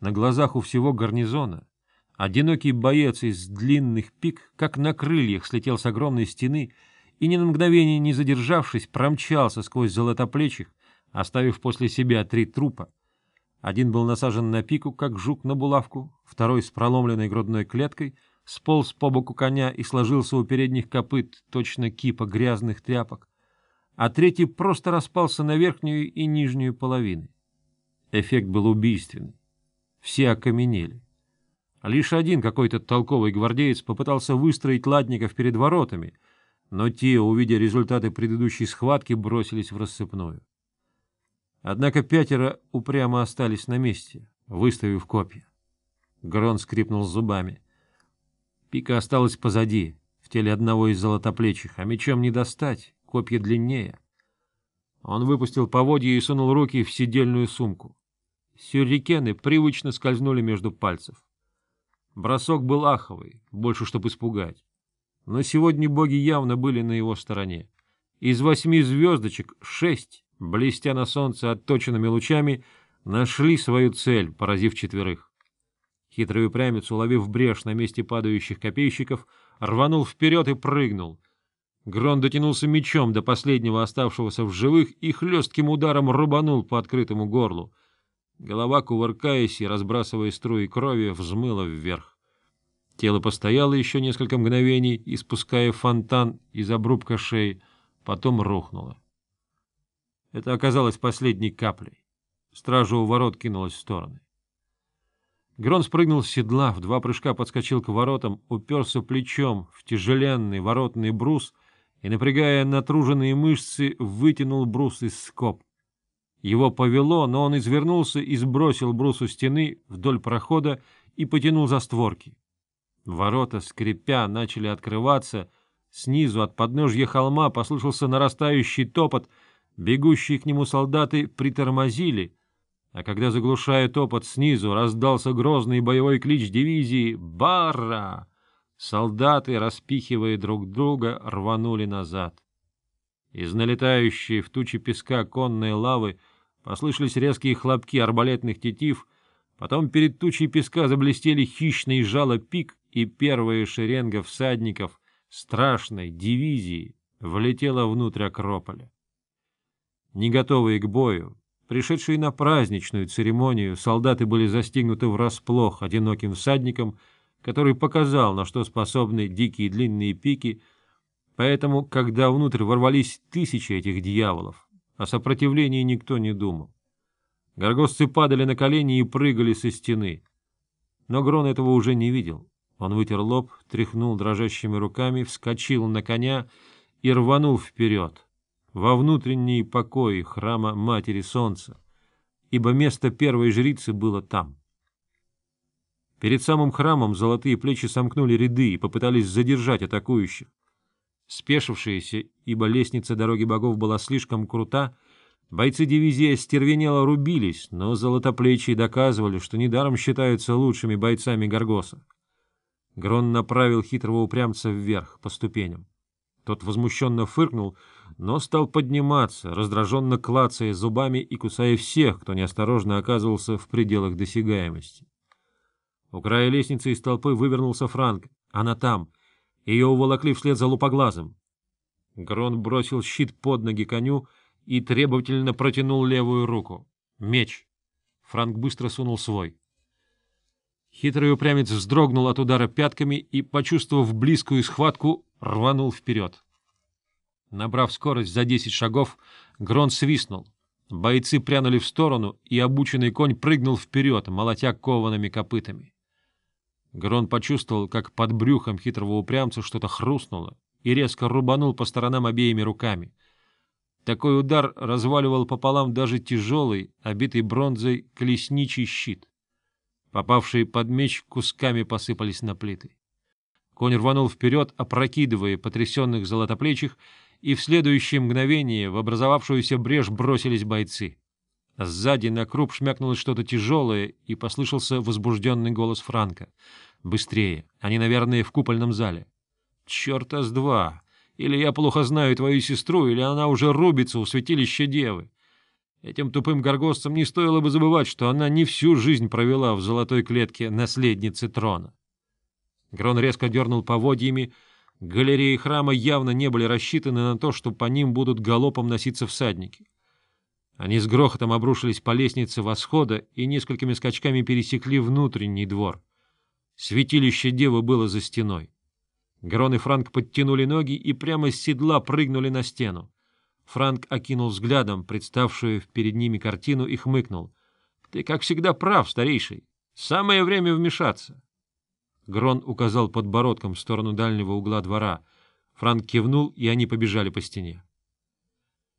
на глазах у всего гарнизона, одинокий боец из длинных пик, как на крыльях, слетел с огромной стены и, ни на мгновение не задержавшись, промчался сквозь золотоплечих, оставив после себя три трупа. Один был насажен на пику, как жук на булавку, второй с проломленной грудной клеткой сполз по боку коня и сложился у передних копыт, точно кипа грязных тряпок, а третий просто распался на верхнюю и нижнюю половины. Эффект был убийственный. Все окаменели. Лишь один какой-то толковый гвардеец попытался выстроить латников перед воротами, но те, увидя результаты предыдущей схватки, бросились в рассыпную. Однако пятеро упрямо остались на месте, выставив копья. Грон скрипнул зубами. Пика осталась позади, в теле одного из золотоплечих, а мечом не достать, копья длиннее. Он выпустил поводья и сунул руки в сидельную сумку. Сюрикены привычно скользнули между пальцев. Бросок был аховый, больше чтобы испугать. Но сегодня боги явно были на его стороне. Из восьми звездочек шесть, блестя на солнце отточенными лучами, нашли свою цель, поразив четверых. Хитрый упрямец, уловив брешь на месте падающих копейщиков, рванул вперед и прыгнул. Грон дотянулся мечом до последнего оставшегося в живых и хлестким ударом рубанул по открытому горлу. Голова, кувыркаясь и разбрасывая струи крови, взмыла вверх. Тело постояло еще несколько мгновений, испуская фонтан из обрубка шеи, потом рухнуло. Это оказалось последней каплей. Стража у ворот кинулась в стороны. Грон спрыгнул с седла, в два прыжка подскочил к воротам, уперся плечом в тяжеленный воротный брус и, напрягая натруженные мышцы, вытянул брус из скоб. Его повело, но он извернулся и сбросил брус у стены вдоль прохода и потянул за створки. Ворота, скрипя, начали открываться. Снизу от подножья холма послышался нарастающий топот. Бегущие к нему солдаты притормозили, а когда, заглушая топот снизу, раздался грозный боевой клич дивизии «Барра!», солдаты, распихивая друг друга, рванули назад. Из налетающей в тучи песка конной лавы послышались резкие хлопки арбалетных тетив, потом перед тучей песка заблестели хищные жало пик, и первая шеренга всадников страшной дивизии влетела внутрь Акрополя. Не готовые к бою, пришедшие на праздничную церемонию, солдаты были застигнуты врасплох одиноким всадником, который показал, на что способны дикие длинные пики — Поэтому, когда внутрь ворвались тысячи этих дьяволов, о сопротивлении никто не думал. Горгосцы падали на колени и прыгали со стены. Но Грон этого уже не видел. Он вытер лоб, тряхнул дрожащими руками, вскочил на коня и рванул вперед, во внутренние покои храма Матери Солнца, ибо место первой жрицы было там. Перед самым храмом золотые плечи сомкнули ряды и попытались задержать атакующих. Спешившиеся, ибо лестница дороги богов была слишком крута, бойцы дивизии остервенело рубились, но золотоплечие доказывали, что недаром считаются лучшими бойцами Гаргоса. Грон направил хитрого упрямца вверх, по ступеням. Тот возмущенно фыркнул, но стал подниматься, раздраженно клацая зубами и кусая всех, кто неосторожно оказывался в пределах досягаемости. У края лестницы из толпы вывернулся Франк. Она там — ее уволокли вслед за лупоглазом. Грон бросил щит под ноги коню и требовательно протянул левую руку. Меч. Франк быстро сунул свой. Хитрый упрямец вздрогнул от удара пятками и, почувствовав близкую схватку, рванул вперед. Набрав скорость за десять шагов, Грон свистнул. Бойцы прянули в сторону, и обученный конь прыгнул вперед, молотя коваными копытами. Грон почувствовал, как под брюхом хитрого упрямца что-то хрустнуло, и резко рубанул по сторонам обеими руками. Такой удар разваливал пополам даже тяжелый, обитый бронзой, колесничий щит. Попавшие под меч кусками посыпались на плиты. Конь рванул вперед, опрокидывая потрясенных золотоплечих, и в следующее мгновение в образовавшуюся брешь бросились бойцы. Сзади на круп шмякнулось что-то тяжелое, и послышался возбужденный голос Франка. «Быстрее! Они, наверное, в купольном зале». «Черта с два! Или я плохо знаю твою сестру, или она уже рубится у святилища девы. Этим тупым горгостцам не стоило бы забывать, что она не всю жизнь провела в золотой клетке наследницы трона. Грон резко дернул поводьями. Галереи храма явно не были рассчитаны на то, что по ним будут галопом носиться всадники. Они с грохотом обрушились по лестнице восхода и несколькими скачками пересекли внутренний двор. Святилище Девы было за стеной. Грон и Франк подтянули ноги и прямо с седла прыгнули на стену. Франк окинул взглядом представшую перед ними картину и хмыкнул. — Ты, как всегда, прав, старейший. Самое время вмешаться. Грон указал подбородком в сторону дальнего угла двора. Франк кивнул, и они побежали по стене.